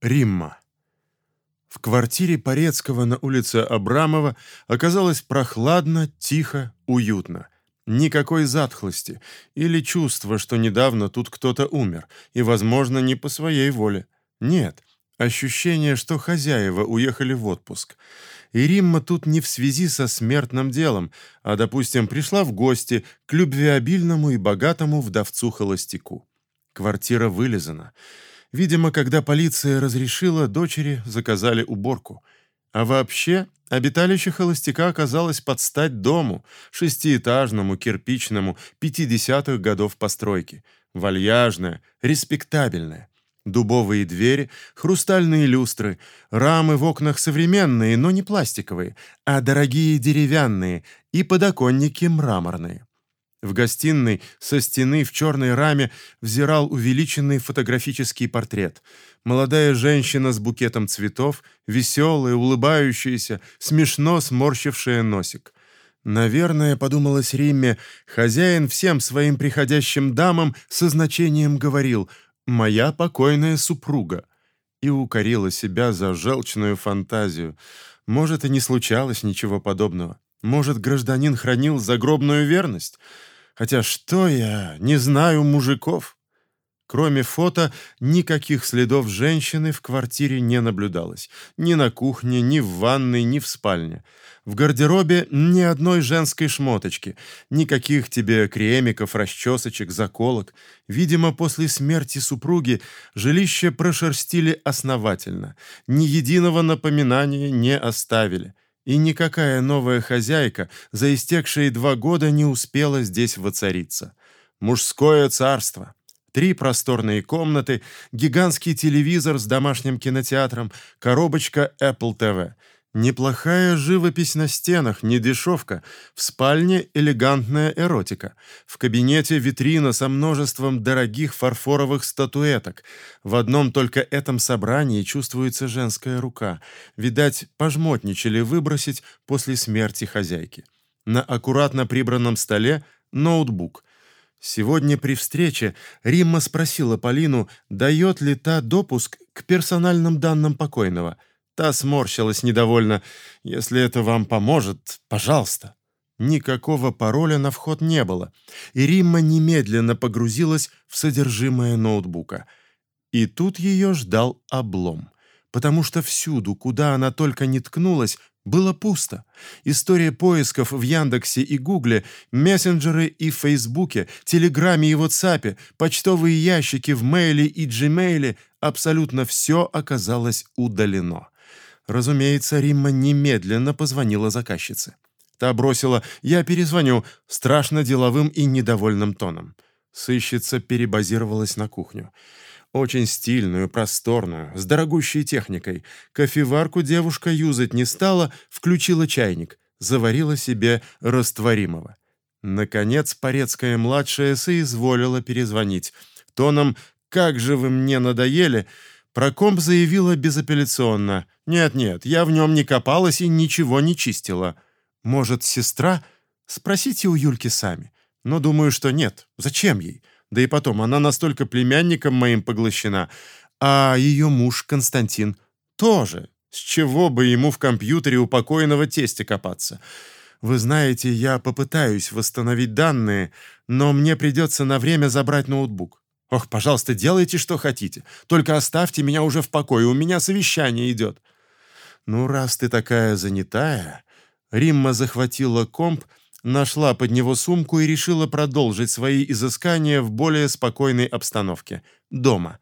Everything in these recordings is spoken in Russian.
Римма. В квартире Порецкого на улице Абрамова оказалось прохладно, тихо, уютно. Никакой затхлости или чувства, что недавно тут кто-то умер, и, возможно, не по своей воле. Нет, ощущение, что хозяева уехали в отпуск. И Римма тут не в связи со смертным делом, а, допустим, пришла в гости к любвеобильному и богатому вдовцу-холостяку. Квартира вылизана. Видимо, когда полиция разрешила, дочери заказали уборку. А вообще, обиталище холостяка оказалось под стать дому, шестиэтажному, кирпичному, 50-х годов постройки. Вальяжное, респектабельное. Дубовые двери, хрустальные люстры, рамы в окнах современные, но не пластиковые, а дорогие деревянные и подоконники мраморные. В гостиной со стены в черной раме взирал увеличенный фотографический портрет. Молодая женщина с букетом цветов, веселая, улыбающаяся, смешно сморщившая носик. Наверное, подумалось Римме, хозяин всем своим приходящим дамам со значением говорил «моя покойная супруга» и укорила себя за желчную фантазию. Может, и не случалось ничего подобного. Может, гражданин хранил загробную верность? Хотя что я, не знаю мужиков. Кроме фото, никаких следов женщины в квартире не наблюдалось. Ни на кухне, ни в ванной, ни в спальне. В гардеробе ни одной женской шмоточки, никаких тебе кремиков, расчесочек, заколок. Видимо, после смерти супруги жилище прошерстили основательно. Ни единого напоминания не оставили и никакая новая хозяйка за истекшие два года не успела здесь воцариться. Мужское царство. Три просторные комнаты, гигантский телевизор с домашним кинотеатром, коробочка Apple TV — Неплохая живопись на стенах, не дешевка. В спальне элегантная эротика. В кабинете витрина со множеством дорогих фарфоровых статуэток. В одном только этом собрании чувствуется женская рука. Видать, пожмотничали выбросить после смерти хозяйки. На аккуратно прибранном столе ноутбук. Сегодня при встрече Римма спросила Полину, дает ли та допуск к персональным данным покойного – Та сморщилась недовольно. «Если это вам поможет, пожалуйста». Никакого пароля на вход не было, и Римма немедленно погрузилась в содержимое ноутбука. И тут ее ждал облом, потому что всюду, куда она только не ткнулась, было пусто. История поисков в Яндексе и Гугле, мессенджеры и Фейсбуке, Телеграме и Ватсапе, почтовые ящики в Мейле и Джимейле — абсолютно все оказалось удалено. Разумеется, Римма немедленно позвонила заказчице. Та бросила «Я перезвоню» страшно деловым и недовольным тоном. Сыщица перебазировалась на кухню. Очень стильную, просторную, с дорогущей техникой. Кофеварку девушка юзать не стала, включила чайник, заварила себе растворимого. Наконец, Порецкая-младшая соизволила перезвонить. Тоном «Как же вы мне надоели!» Прокомп заявила безапелляционно. «Нет-нет, я в нем не копалась и ничего не чистила. Может, сестра? Спросите у Юльки сами. Но думаю, что нет. Зачем ей? Да и потом, она настолько племянником моим поглощена. А ее муж Константин тоже. С чего бы ему в компьютере у покойного тестя копаться?» Вы знаете, я попытаюсь восстановить данные, но мне придется на время забрать ноутбук. Ох, пожалуйста, делайте, что хотите. Только оставьте меня уже в покое, у меня совещание идет. Ну, раз ты такая занятая... Римма захватила комп, нашла под него сумку и решила продолжить свои изыскания в более спокойной обстановке. Дома.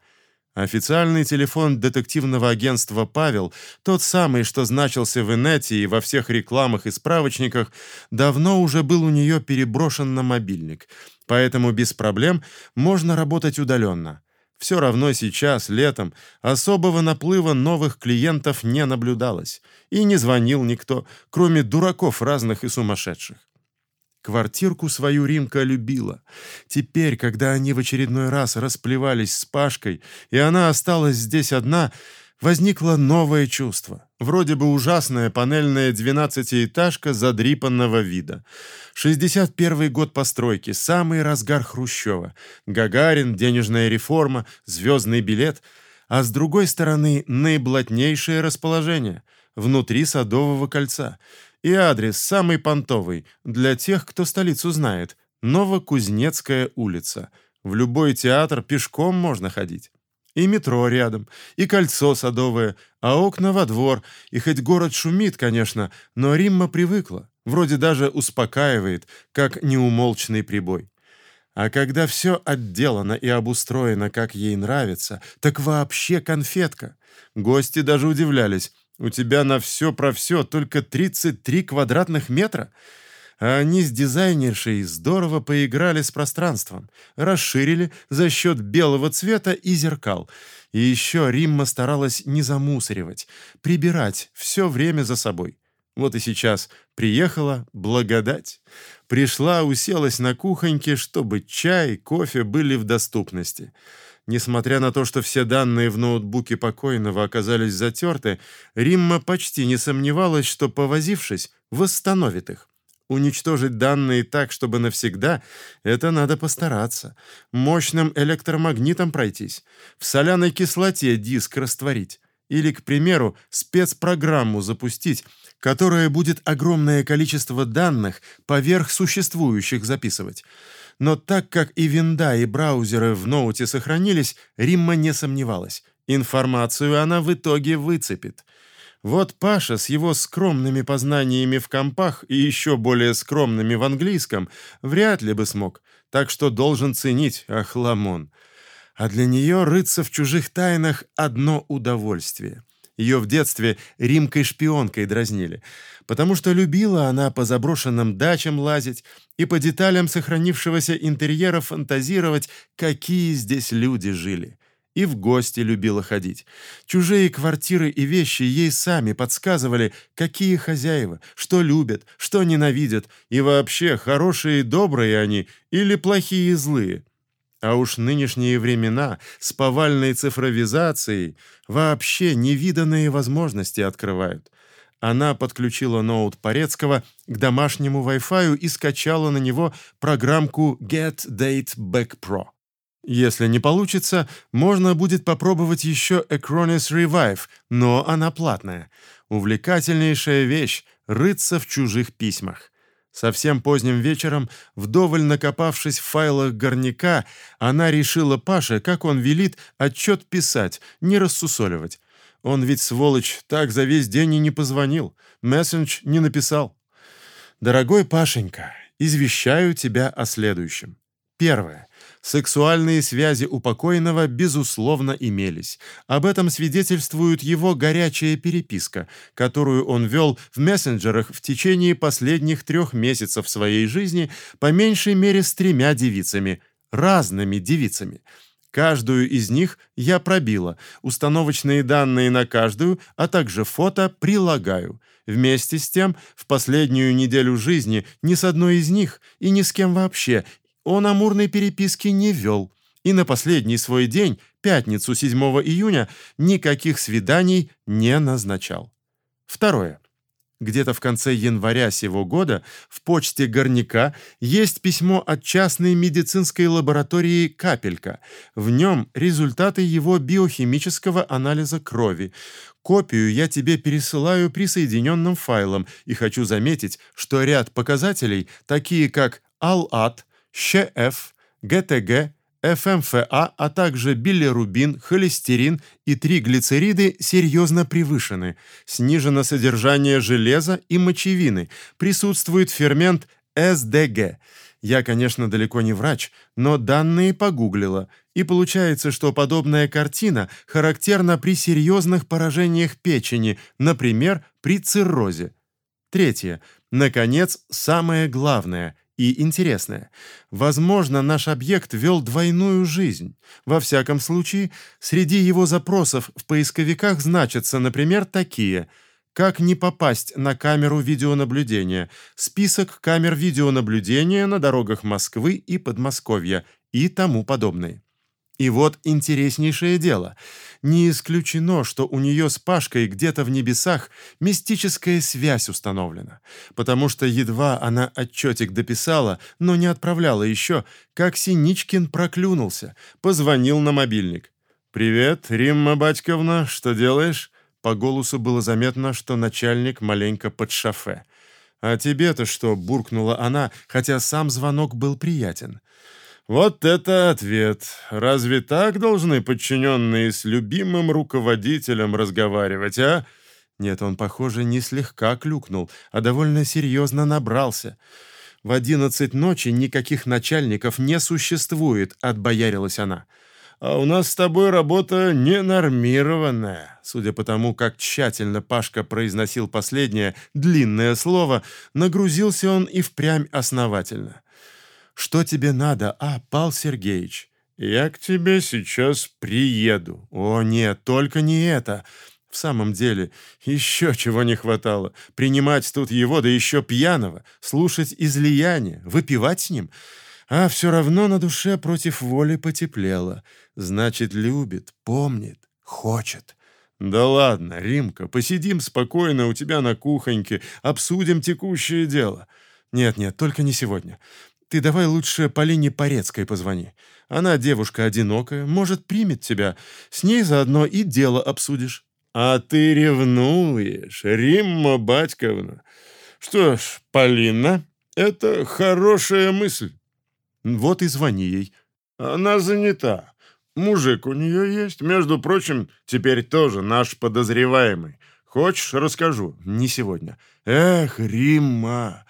Официальный телефон детективного агентства «Павел», тот самый, что значился в инете и во всех рекламах и справочниках, давно уже был у нее переброшен на мобильник, поэтому без проблем можно работать удаленно. Все равно сейчас, летом, особого наплыва новых клиентов не наблюдалось, и не звонил никто, кроме дураков разных и сумасшедших. Квартирку свою Римка любила. Теперь, когда они в очередной раз расплевались с Пашкой, и она осталась здесь одна, возникло новое чувство. Вроде бы ужасная панельная двенадцатиэтажка задрипанного вида. 61 год постройки, самый разгар Хрущева. Гагарин, денежная реформа, звездный билет. а с другой стороны наиблатнейшее расположение внутри Садового кольца. И адрес самый понтовый для тех, кто столицу знает. Новокузнецкая улица. В любой театр пешком можно ходить. И метро рядом, и кольцо садовое, а окна во двор. И хоть город шумит, конечно, но Римма привыкла. Вроде даже успокаивает, как неумолчный прибой. А когда все отделано и обустроено, как ей нравится, так вообще конфетка. Гости даже удивлялись. «У тебя на все про все только 33 квадратных метра?» А они с дизайнершей здорово поиграли с пространством, расширили за счет белого цвета и зеркал. И еще Римма старалась не замусоривать, прибирать все время за собой. Вот и сейчас приехала благодать. Пришла, уселась на кухоньке, чтобы чай, кофе были в доступности. Несмотря на то, что все данные в ноутбуке покойного оказались затерты, Римма почти не сомневалась, что, повозившись, восстановит их. Уничтожить данные так, чтобы навсегда, это надо постараться. Мощным электромагнитом пройтись, в соляной кислоте диск растворить. Или, к примеру, спецпрограмму запустить, которая будет огромное количество данных поверх существующих записывать. Но так как и винда, и браузеры в ноуте сохранились, Римма не сомневалась. Информацию она в итоге выцепит. Вот Паша с его скромными познаниями в компах и еще более скромными в английском вряд ли бы смог, так что должен ценить Ахламон. А для нее рыться в чужих тайнах — одно удовольствие. Ее в детстве Римкой-шпионкой дразнили, потому что любила она по заброшенным дачам лазить и по деталям сохранившегося интерьера фантазировать, какие здесь люди жили. И в гости любила ходить. Чужие квартиры и вещи ей сами подсказывали, какие хозяева, что любят, что ненавидят, и вообще, хорошие и добрые они или плохие и злые. А уж нынешние времена с повальной цифровизацией вообще невиданные возможности открывают. Она подключила ноут Порецкого к домашнему Wi-Fi и скачала на него программку Get Date Back Pro. Если не получится, можно будет попробовать еще Acronis Revive, но она платная. Увлекательнейшая вещь — рыться в чужих письмах. Совсем поздним вечером, вдоволь накопавшись в файлах горняка, она решила Паше, как он велит, отчет писать, не рассусоливать. Он ведь, сволочь, так за весь день и не позвонил, мессендж не написал. «Дорогой Пашенька, извещаю тебя о следующем. Первое. Сексуальные связи у покойного, безусловно, имелись. Об этом свидетельствует его горячая переписка, которую он вел в мессенджерах в течение последних трех месяцев своей жизни по меньшей мере с тремя девицами, разными девицами. Каждую из них я пробила, установочные данные на каждую, а также фото прилагаю. Вместе с тем, в последнюю неделю жизни ни с одной из них и ни с кем вообще он амурной переписки не вел, и на последний свой день, пятницу 7 июня, никаких свиданий не назначал. Второе. Где-то в конце января сего года в почте горняка есть письмо от частной медицинской лаборатории «Капелька». В нем результаты его биохимического анализа крови. Копию я тебе пересылаю присоединенным файлом и хочу заметить, что ряд показателей, такие как АЛАТ, ЩФ, ГТГ, ФМФА, а также билирубин, холестерин и триглицериды серьезно превышены. Снижено содержание железа и мочевины. Присутствует фермент СДГ. Я, конечно, далеко не врач, но данные погуглила, и получается, что подобная картина характерна при серьезных поражениях печени, например, при циррозе. Третье. Наконец, самое главное – и интересное. Возможно, наш объект вел двойную жизнь. Во всяком случае, среди его запросов в поисковиках значатся, например, такие «Как не попасть на камеру видеонаблюдения», «Список камер видеонаблюдения на дорогах Москвы и Подмосковья» и тому подобное. И вот интереснейшее дело. Не исключено, что у нее с Пашкой где-то в небесах мистическая связь установлена, потому что едва она отчетик дописала, но не отправляла еще, как Синичкин проклюнулся, позвонил на мобильник. «Привет, Римма Батьковна, что делаешь?» По голосу было заметно, что начальник маленько под шофе. «А тебе-то что?» — буркнула она, хотя сам звонок был приятен. «Вот это ответ! Разве так должны подчиненные с любимым руководителем разговаривать, а?» Нет, он, похоже, не слегка клюкнул, а довольно серьезно набрался. «В одиннадцать ночи никаких начальников не существует», — отбоярилась она. «А у нас с тобой работа ненормированная». Судя по тому, как тщательно Пашка произносил последнее длинное слово, нагрузился он и впрямь основательно. «Что тебе надо, а, Пал Сергеевич?» «Я к тебе сейчас приеду». «О, нет, только не это. В самом деле, еще чего не хватало. Принимать тут его, да еще пьяного, слушать излияние, выпивать с ним. А все равно на душе против воли потеплело. Значит, любит, помнит, хочет. «Да ладно, Римка, посидим спокойно у тебя на кухоньке, обсудим текущее дело». «Нет-нет, только не сегодня. Ты давай лучше Полине Порецкой позвони. Она девушка одинокая, может, примет тебя. С ней заодно и дело обсудишь». «А ты ревнуешь, Римма Батьковна. Что ж, Полина, это хорошая мысль». «Вот и звони ей». «Она занята. Мужик у нее есть. Между прочим, теперь тоже наш подозреваемый. Хочешь, расскажу?» «Не сегодня». «Эх, Римма,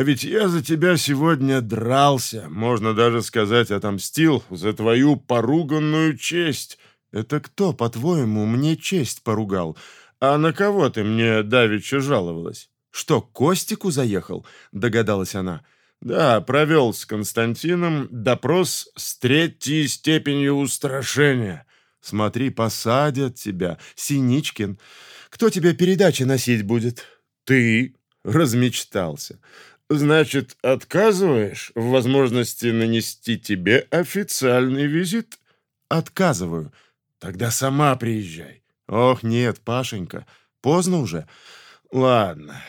а ведь я за тебя сегодня дрался, можно даже сказать, отомстил за твою поруганную честь». «Это кто, по-твоему, мне честь поругал? А на кого ты мне давеча жаловалась?» «Что, к Костику заехал?» — догадалась она. «Да, провел с Константином допрос с третьей степенью устрашения. Смотри, посадят тебя, Синичкин. Кто тебе передачи носить будет?» «Ты!» — размечтался. «Значит, отказываешь в возможности нанести тебе официальный визит?» «Отказываю», Тогда сама приезжай. Ох, нет, Пашенька, поздно уже. Ладно.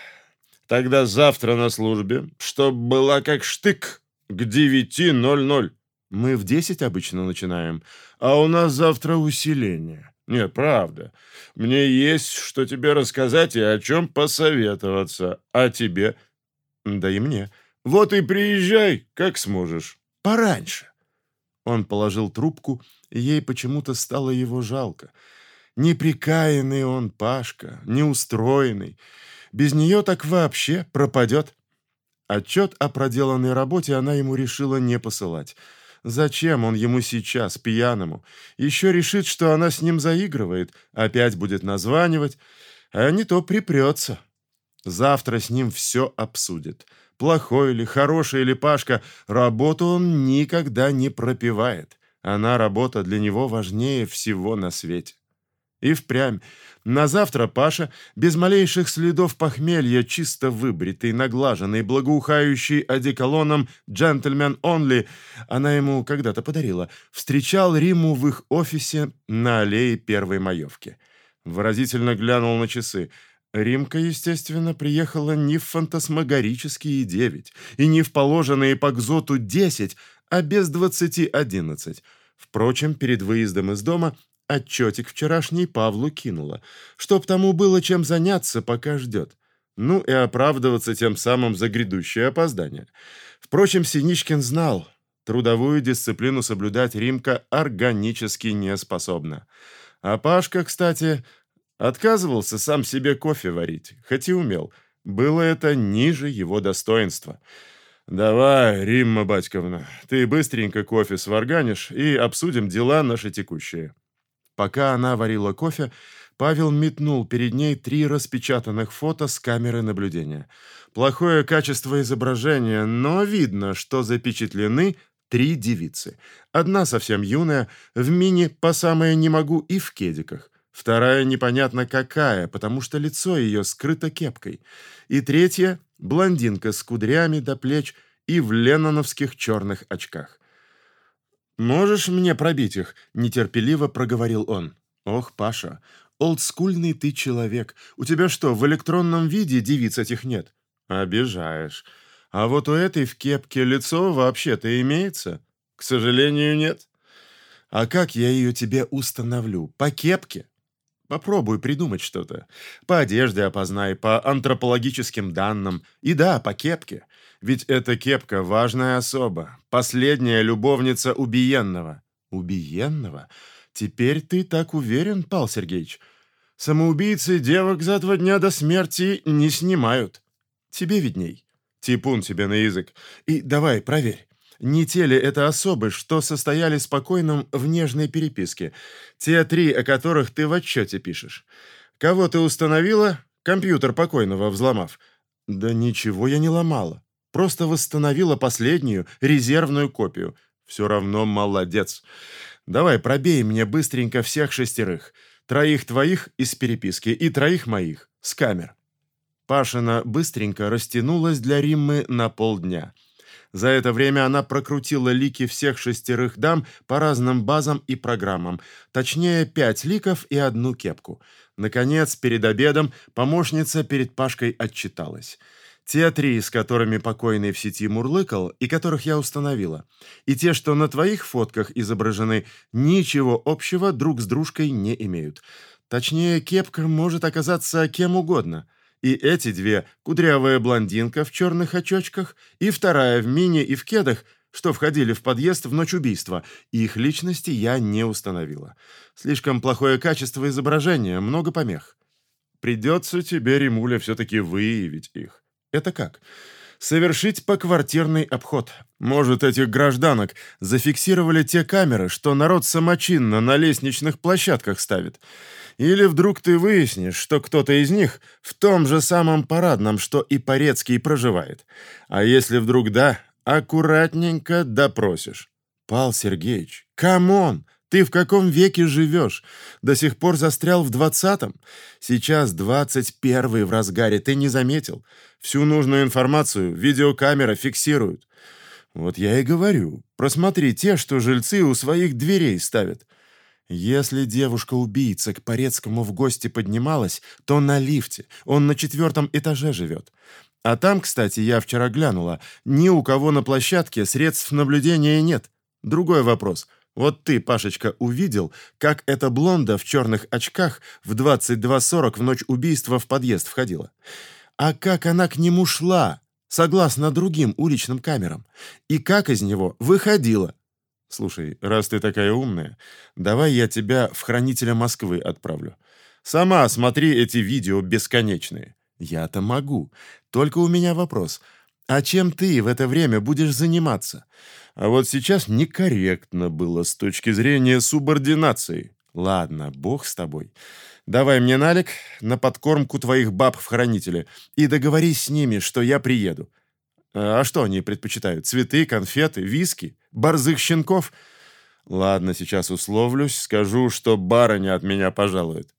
Тогда завтра на службе, чтоб была как штык к 9.00. Мы в 10 обычно начинаем, а у нас завтра усиление. Нет, правда. Мне есть что тебе рассказать и о чем посоветоваться. А тебе? Да и мне. Вот и приезжай, как сможешь. Пораньше. Он положил трубку ей почему-то стало его жалко. Неприкаянный он, Пашка, неустроенный. Без нее так вообще пропадет. Отчет о проделанной работе она ему решила не посылать. Зачем он ему сейчас, пьяному? Еще решит, что она с ним заигрывает, опять будет названивать, а не то припрется. Завтра с ним все обсудит. Плохой или хороший или Пашка, работу он никогда не пропивает. Она, работа, для него важнее всего на свете. И впрямь. На завтра Паша, без малейших следов похмелья, чисто выбритый, наглаженный, благоухающий одеколоном «Джентльмен Онли», она ему когда-то подарила, встречал Риму в их офисе на аллее Первой Маевки. Выразительно глянул на часы. Римка, естественно, приехала не в фантасмагорические девять и не в положенные по Гзоту десять, а без двадцати одиннадцать. Впрочем, перед выездом из дома отчетик вчерашний Павлу кинула, чтоб тому было чем заняться, пока ждет. Ну и оправдываться тем самым за грядущее опоздание. Впрочем, Синичкин знал, трудовую дисциплину соблюдать Римка органически не способна. А Пашка, кстати, отказывался сам себе кофе варить, хоть и умел. Было это ниже его достоинства. «Давай, Римма Батьковна, ты быстренько кофе сварганишь и обсудим дела наши текущие». Пока она варила кофе, Павел метнул перед ней три распечатанных фото с камеры наблюдения. Плохое качество изображения, но видно, что запечатлены три девицы. Одна совсем юная, в мини по самое не могу и в кедиках. Вторая непонятно какая, потому что лицо ее скрыто кепкой. И третья блондинка с кудрями до плеч и в ленноновских черных очках. «Можешь мне пробить их?» — нетерпеливо проговорил он. «Ох, Паша, олдскульный ты человек. У тебя что, в электронном виде девиц этих нет?» «Обижаешь. А вот у этой в кепке лицо вообще-то имеется?» «К сожалению, нет». А как я ее тебе установлю? По кепке? Попробуй придумать что-то. По одежде опознай, по антропологическим данным. И да, по кепке. Ведь эта кепка – важная особа. Последняя любовница убиенного. Убиенного? Теперь ты так уверен, Пал Сергеевич? Самоубийцы девок за два дня до смерти не снимают. Тебе видней. Типун тебе на язык. И давай, проверь. Не те ли это особы, что состояли с покойным в нежной переписке? Те три, о которых ты в отчете пишешь. Кого ты установила, компьютер покойного взломав? Да ничего я не ломала. Просто восстановила последнюю, резервную копию. Все равно молодец. Давай, пробей мне быстренько всех шестерых. Троих твоих из переписки и троих моих, с камер. Пашина быстренько растянулась для Риммы на полдня. За это время она прокрутила лики всех шестерых дам по разным базам и программам, точнее, пять ликов и одну кепку. Наконец, перед обедом помощница перед Пашкой отчиталась. Те три, с которыми покойный в сети мурлыкал, и которых я установила, и те, что на твоих фотках изображены, ничего общего друг с дружкой не имеют. Точнее, кепка может оказаться кем угодно – и эти две, кудрявая блондинка в черных очочках и вторая в мини и в кедах, что входили в подъезд в ночь убийства, их личности я не установила. Слишком плохое качество изображения, много помех. Придется тебе, Римуля, все-таки выявить их. Это как? Совершить поквартирный обход. Может, этих гражданок зафиксировали те камеры, что народ самочинно на лестничных площадках ставит. Или вдруг ты выяснишь, что кто-то из них в том же самом парадном, что и Порецкий проживает. А если вдруг да, аккуратненько допросишь. Пал Сергеевич, come on! Ты в каком веке живешь? До сих пор застрял в двадцатом? Сейчас двадцать первый в разгаре, ты не заметил? Всю нужную информацию видеокамера фиксирует. Вот я и говорю, просмотри те, что жильцы у своих дверей ставят. Если девушка-убийца к Порецкому в гости поднималась, то на лифте, он на четвертом этаже живет. А там, кстати, я вчера глянула, ни у кого на площадке средств наблюдения нет. Другой вопрос. Вот ты, Пашечка, увидел, как эта блонда в черных очках в 22.40 в ночь убийства в подъезд входила? А как она к нему шла, согласно другим уличным камерам? И как из него выходила? Слушай, раз ты такая умная, давай я тебя в хранителя Москвы отправлю. Сама смотри эти видео бесконечные. Я-то могу. Только у меня вопрос. А чем ты в это время будешь заниматься? А вот сейчас некорректно было с точки зрения субординации. Ладно, бог с тобой. Давай мне налик на подкормку твоих баб в хранителе и договорись с ними, что я приеду. А что они предпочитают? Цветы, конфеты, виски? Борзых щенков? Ладно, сейчас условлюсь, скажу, что барыня от меня пожалует.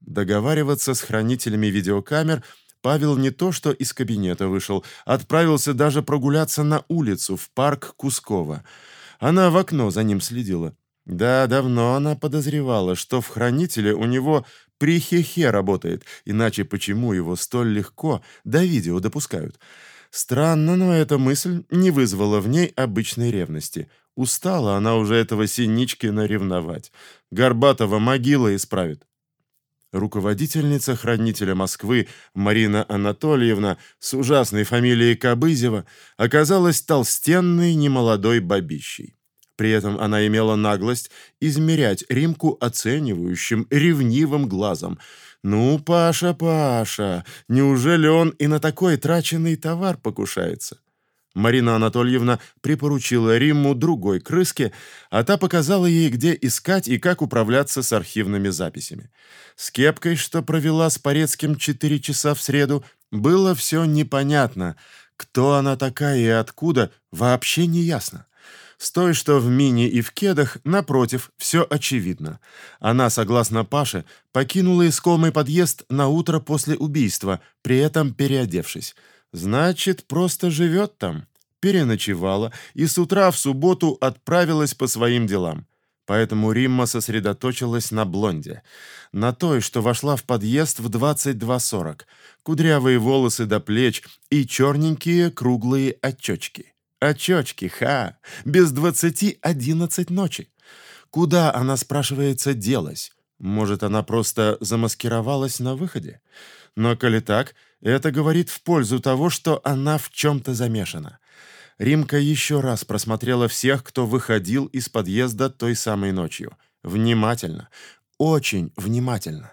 Договариваться с хранителями видеокамер Павел не то что из кабинета вышел, отправился даже прогуляться на улицу, в парк Кускова. Она в окно за ним следила. Да, давно она подозревала, что в хранителе у него при хе-хе работает, иначе почему его столь легко до видео допускают? Странно, но эта мысль не вызвала в ней обычной ревности. Устала она уже этого Синичкина ревновать. Горбатова могила исправит. Руководительница хранителя Москвы Марина Анатольевна с ужасной фамилией Кобызева оказалась толстенной немолодой бабищей. При этом она имела наглость измерять Римку оценивающим, ревнивым глазом. «Ну, Паша, Паша, неужели он и на такой траченный товар покушается?» Марина Анатольевна припоручила Римму другой крыске, а та показала ей, где искать и как управляться с архивными записями. С кепкой, что провела с Порецким четыре часа в среду, было все непонятно. Кто она такая и откуда, вообще не ясно. С той, что в мини и в кедах, напротив, все очевидно. Она, согласно Паше, покинула искомый подъезд на утро после убийства, при этом переодевшись. Значит, просто живет там. Переночевала и с утра в субботу отправилась по своим делам. Поэтому Римма сосредоточилась на блонде. На той, что вошла в подъезд в 22.40. Кудрявые волосы до плеч и черненькие круглые очечки. Очечки, ха! Без двадцати одиннадцать ночи. Куда она, спрашивается, делась? Может, она просто замаскировалась на выходе? Но коли так, это говорит в пользу того, что она в чем-то замешана. Римка еще раз просмотрела всех, кто выходил из подъезда той самой ночью. Внимательно, очень внимательно.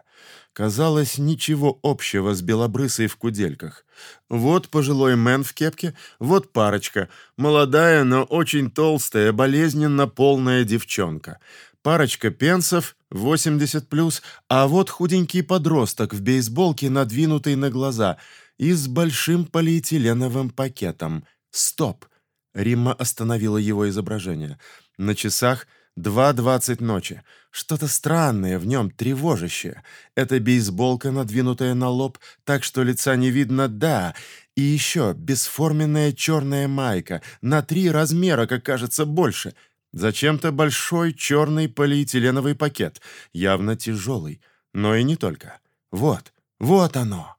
Казалось, ничего общего с белобрысой в кудельках. Вот пожилой мэн в кепке, вот парочка, молодая, но очень толстая, болезненно полная девчонка. Парочка пенсов, 80+, а вот худенький подросток в бейсболке, надвинутый на глаза, и с большим полиэтиленовым пакетом. Стоп! Римма остановила его изображение. На часах 2.20 ночи. Что-то странное в нем, тревожащее. Это бейсболка, надвинутая на лоб, так что лица не видно, да. И еще бесформенная черная майка, на три размера, как кажется, больше. Зачем-то большой черный полиэтиленовый пакет, явно тяжелый. Но и не только. Вот, вот оно.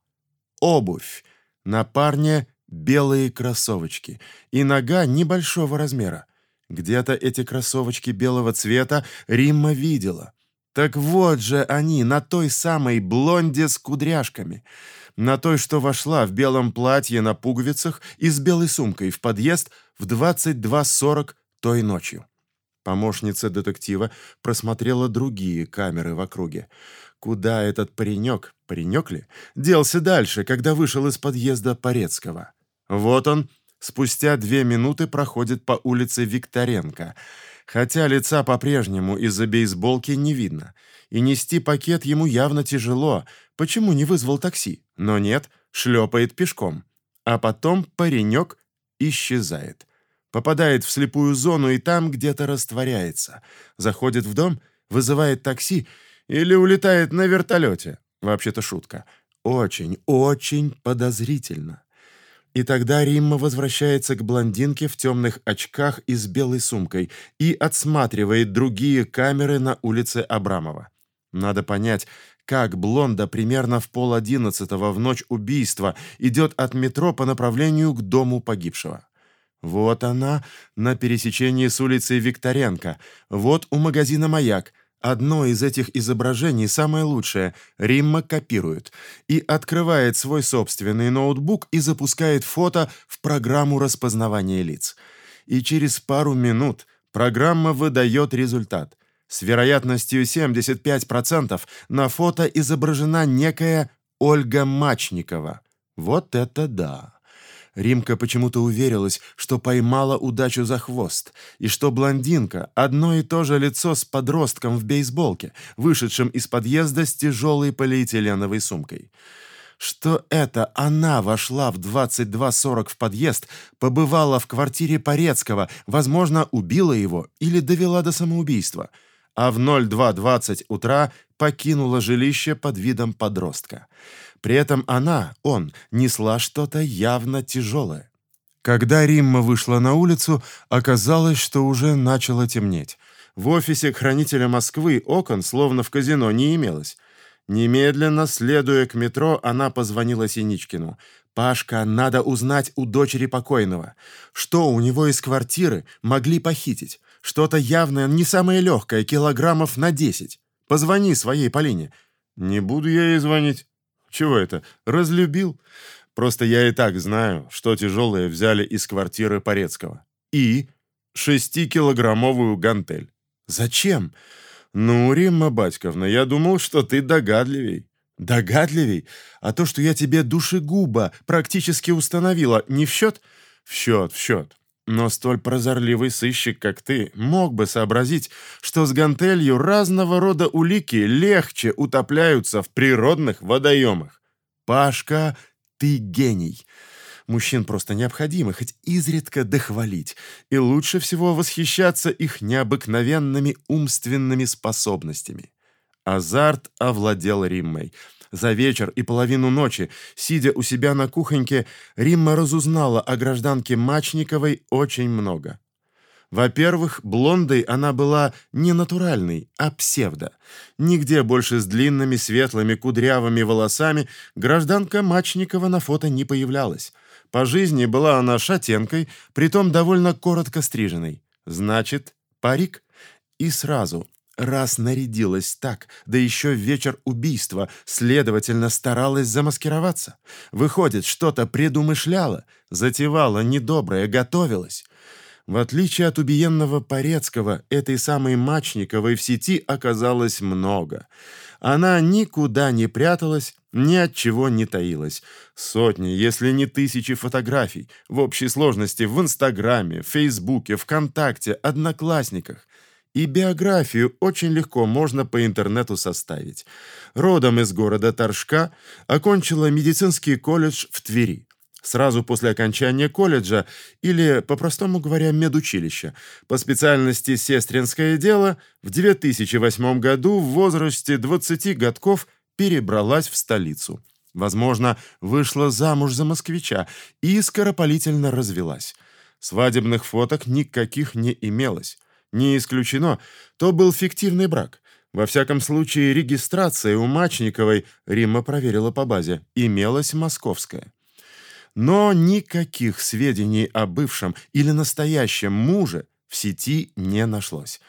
Обувь. На парне белые кроссовочки и нога небольшого размера. Где-то эти кроссовочки белого цвета Римма видела. Так вот же они, на той самой блонде с кудряшками. На той, что вошла в белом платье на пуговицах и с белой сумкой в подъезд в 22.40 той ночью. Помощница детектива просмотрела другие камеры в округе. Куда этот паренек, паренек ли, делся дальше, когда вышел из подъезда Порецкого? Вот он, спустя две минуты проходит по улице Викторенко, хотя лица по-прежнему из-за бейсболки не видно. И нести пакет ему явно тяжело. Почему не вызвал такси? Но нет, шлепает пешком. А потом паренек исчезает. Попадает в слепую зону и там где-то растворяется. Заходит в дом, вызывает такси или улетает на вертолете. Вообще-то шутка. Очень, очень подозрительно. И тогда Римма возвращается к блондинке в темных очках и с белой сумкой и отсматривает другие камеры на улице Абрамова. Надо понять, как Блонда примерно в пол одиннадцатого в ночь убийства идет от метро по направлению к дому погибшего. Вот она на пересечении с улицей Викторенко, вот у магазина «Маяк», Одно из этих изображений, самое лучшее, Римма копирует и открывает свой собственный ноутбук и запускает фото в программу распознавания лиц. И через пару минут программа выдает результат. С вероятностью 75% на фото изображена некая Ольга Мачникова. Вот это да! Римка почему-то уверилась, что поймала удачу за хвост, и что блондинка — одно и то же лицо с подростком в бейсболке, вышедшим из подъезда с тяжелой полиэтиленовой сумкой. Что это она вошла в 22.40 в подъезд, побывала в квартире Порецкого, возможно, убила его или довела до самоубийства, а в 02.20 утра покинула жилище под видом подростка. При этом она, он, несла что-то явно тяжелое. Когда Римма вышла на улицу, оказалось, что уже начало темнеть. В офисе хранителя Москвы окон, словно в казино, не имелось. Немедленно, следуя к метро, она позвонила Синичкину. «Пашка, надо узнать у дочери покойного. Что у него из квартиры могли похитить? Что-то явное, не самое легкое, килограммов на десять. Позвони своей Полине». «Не буду я ей звонить. Чего это? Разлюбил? Просто я и так знаю, что тяжелое взяли из квартиры Порецкого. И шестикилограммовую гантель. Зачем? Ну, Римма Батьковна, я думал, что ты догадливей. Догадливей? А то, что я тебе душегуба практически установила, не в счет? В счет, в счет. Но столь прозорливый сыщик, как ты, мог бы сообразить, что с гантелью разного рода улики легче утопляются в природных водоемах. Пашка, ты гений. Мужчин просто необходимо хоть изредка дохвалить, и лучше всего восхищаться их необыкновенными умственными способностями. Азарт овладел Риммой — за вечер и половину ночи, сидя у себя на кухоньке, Римма разузнала о гражданке Мачниковой очень много. Во-первых, блондой она была не натуральной, а псевдо. Нигде больше с длинными светлыми кудрявыми волосами гражданка Мачникова на фото не появлялась. По жизни была она шатенкой, притом довольно коротко стриженной. Значит, парик. И сразу, раз нарядилась так, да еще в вечер убийства, следовательно, старалась замаскироваться. Выходит, что-то предумышляла, затевала недоброе, готовилась. В отличие от убиенного Порецкого, этой самой Мачниковой в сети оказалось много. Она никуда не пряталась, ни от чего не таилась. Сотни, если не тысячи фотографий в общей сложности в Инстаграме, Фейсбуке, ВКонтакте, Одноклассниках. И биографию очень легко можно по интернету составить. Родом из города Торжка, окончила медицинский колледж в Твери сразу после окончания колледжа или, по-простому говоря, медучилища, по специальности сестринское дело, в 2008 году в возрасте 20 годков перебралась в столицу. Возможно, вышла замуж за москвича и скоропалительно развелась. Свадебных фоток никаких не имелось. Не исключено, то был фиктивный брак. Во всяком случае, регистрация у Мачниковой, Римма проверила по базе, имелась московская. Но никаких сведений о бывшем или настоящем муже в сети не нашлось.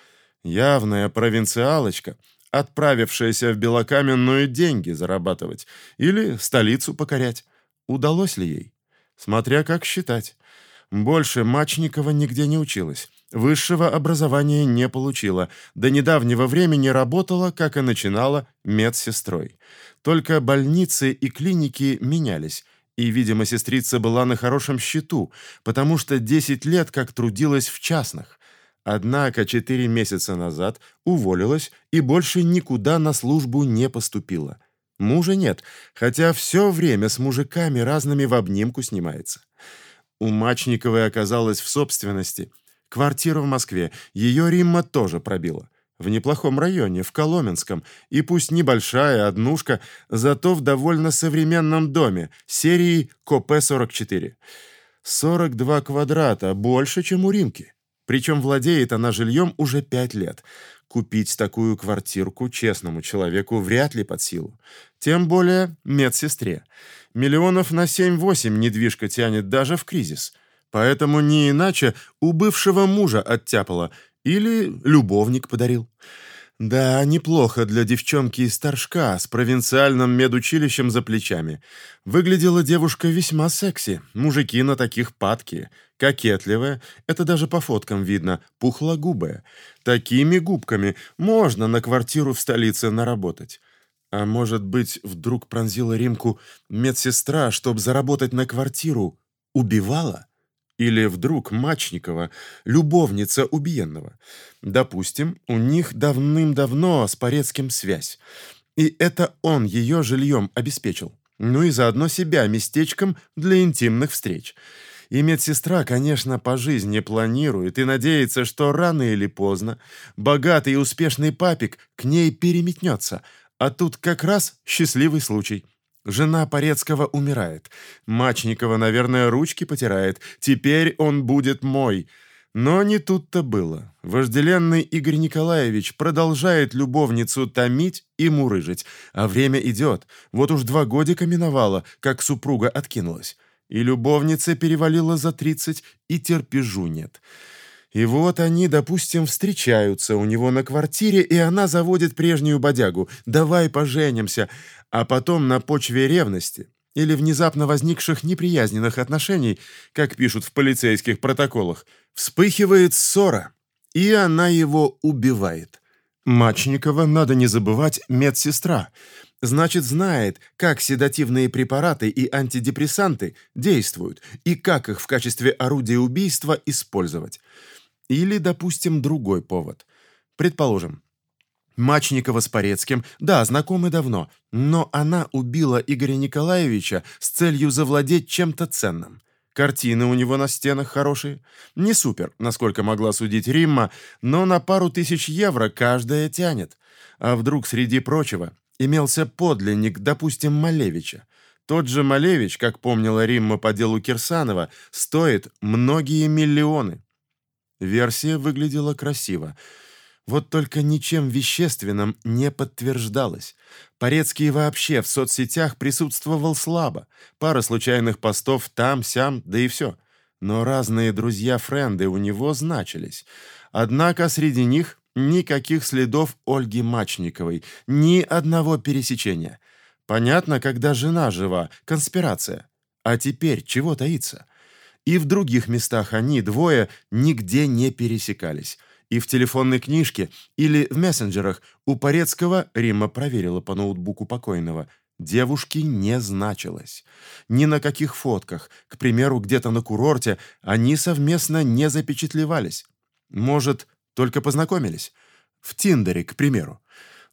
Явная провинциалочка, отправившаяся в Белокаменную деньги зарабатывать или столицу покорять. Удалось ли ей? Смотря как считать. Больше Мачникова нигде не училась. Высшего образования не получила. До недавнего времени работала, как и начинала, медсестрой. Только больницы и клиники менялись. И, видимо, сестрица была на хорошем счету, потому что 10 лет как трудилась в частных. Однако 4 месяца назад уволилась и больше никуда на службу не поступила. Мужа нет, хотя все время с мужиками разными в обнимку снимается. У Мачниковой оказалась в собственности квартира в Москве, ее Римма тоже пробила в неплохом районе, в Коломенском, и пусть небольшая однушка, зато в довольно современном доме серии КП-44. 42 квадрата, больше, чем у Римки. Причем владеет она жильем уже пять лет. Купить такую квартирку честному человеку вряд ли под силу. Тем более медсестре. Миллионов на 7-8 недвижка тянет даже в кризис. Поэтому не иначе у бывшего мужа оттяпала или любовник подарил. Да, неплохо для девчонки из Торжка с провинциальным медучилищем за плечами. Выглядела девушка весьма секси, мужики на таких падки. Кокетливая, это даже по фоткам видно, пухлогубая. Такими губками можно на квартиру в столице наработать. А может быть, вдруг пронзила Римку медсестра, чтобы заработать на квартиру, убивала? Или вдруг Мачникова, любовница убиенного. Допустим, у них давным-давно с Порецким связь. И это он ее жильем обеспечил. Ну и заодно себя местечком для интимных встреч. И медсестра, конечно, по жизни планирует и надеется, что рано или поздно богатый и успешный папик к ней переметнется. А тут как раз счастливый случай – Жена Порецкого умирает. Мачникова, наверное, ручки потирает. Теперь он будет мой. Но не тут-то было. Вожделенный Игорь Николаевич продолжает любовницу томить и мурыжить. А время идет. Вот уж два годика миновало, как супруга откинулась. И любовница перевалила за тридцать, и терпежу нет. И вот они, допустим, встречаются у него на квартире, и она заводит прежнюю бодягу «давай поженимся», а потом на почве ревности или внезапно возникших неприязненных отношений, как пишут в полицейских протоколах, вспыхивает ссора, и она его убивает. Мачникова, надо не забывать, медсестра. Значит, знает, как седативные препараты и антидепрессанты действуют и как их в качестве орудия убийства использовать. Или, допустим, другой повод. Предположим, Мачникова с Порецким, да, знакомы давно, но она убила Игоря Николаевича с целью завладеть чем-то ценным. Картины у него на стенах хорошие. Не супер, насколько могла судить Римма, но на пару тысяч евро каждая тянет. А вдруг, среди прочего, имелся подлинник, допустим, Малевича. Тот же Малевич, как помнила Римма по делу Кирсанова, стоит многие миллионы. Версия выглядела красиво. Вот только ничем вещественным не подтверждалось. Порецкий вообще в соцсетях присутствовал слабо. Пара случайных постов там-сям, да и все. Но разные друзья-френды у него значились. Однако среди них Никаких следов Ольги Мачниковой, ни одного пересечения. Понятно, когда жена жива, конспирация. А теперь чего таится? И в других местах они, двое, нигде не пересекались. И в телефонной книжке или в мессенджерах у Порецкого Римма проверила по ноутбуку покойного. Девушки не значилось. Ни на каких фотках, к примеру, где-то на курорте, они совместно не запечатлевались. Может, только познакомились? В Тиндере, к примеру.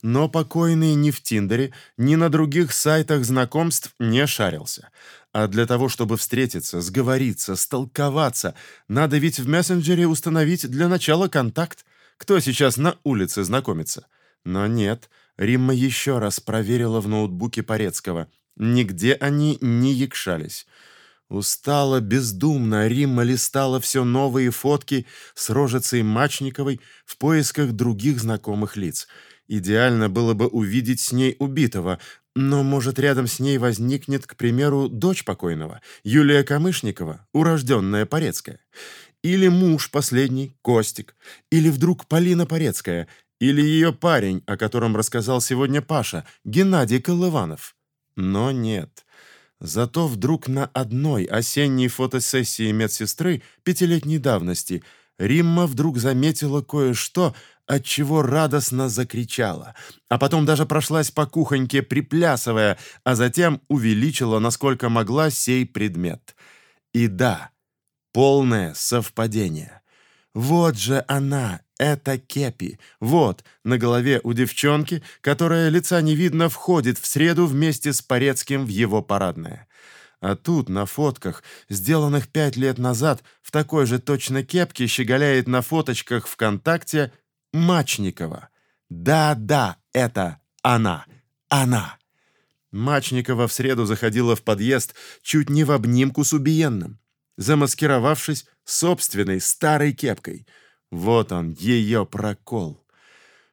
Но покойный ни в Тиндере, ни на других сайтах знакомств не шарился. А для того, чтобы встретиться, сговориться, столковаться, надо ведь в мессенджере установить для начала контакт. Кто сейчас на улице знакомится? Но нет, Римма еще раз проверила в ноутбуке Порецкого. Нигде они не якшались. Устала, бездумно Римма листала все новые фотки с рожицей Мачниковой в поисках других знакомых лиц. Идеально было бы увидеть с ней убитого, но, может, рядом с ней возникнет, к примеру, дочь покойного, Юлия Камышникова, урожденная Порецкая. Или муж последний, Костик. Или вдруг Полина Порецкая. Или ее парень, о котором рассказал сегодня Паша, Геннадий Колыванов. Но нет. Зато вдруг на одной осенней фотосессии медсестры пятилетней давности Римма вдруг заметила кое-что, от чего радостно закричала, а потом даже прошлась по кухоньке, приплясывая, а затем увеличила, насколько могла, сей предмет. И да, полное совпадение. Вот же она, это кепи. Вот, на голове у девчонки, которая лица не видно, входит в среду вместе с Порецким в его парадное. А тут, на фотках, сделанных пять лет назад, в такой же точно кепке щеголяет на фоточках ВКонтакте Мачникова. Да-да, это она. Она. Мачникова в среду заходила в подъезд чуть не в обнимку с убиенным, замаскировавшись собственной старой кепкой — вот он, ее прокол.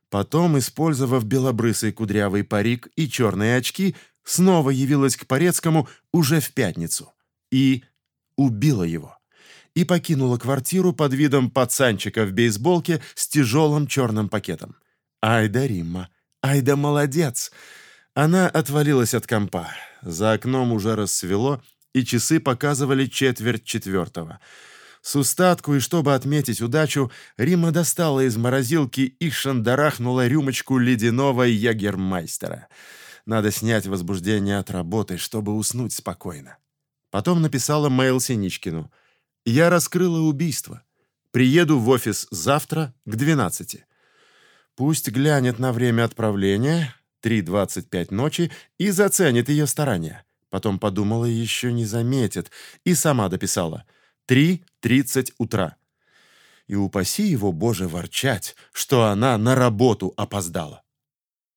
Потом, использовав белобрысый кудрявый парик и черные очки, снова явилась к Порецкому уже в пятницу. И убила его. И покинула квартиру под видом пацанчика в бейсболке с тяжелым черным пакетом. Ай да Римма, ай да молодец! Она отвалилась от компа. За окном уже рассвело, и часы показывали четверть четвертого — с устатку и чтобы отметить удачу, Рима достала из морозилки и шандарахнула рюмочку ледяного ягермайстера. Надо снять возбуждение от работы, чтобы уснуть спокойно. Потом написала мейл Синичкину. «Я раскрыла убийство. Приеду в офис завтра к 12. Пусть глянет на время отправления, 3.25 ночи, и заценит ее старания». Потом подумала, еще не заметит, и сама дописала – 3.30 утра. И упаси его, Боже, ворчать, что она на работу опоздала.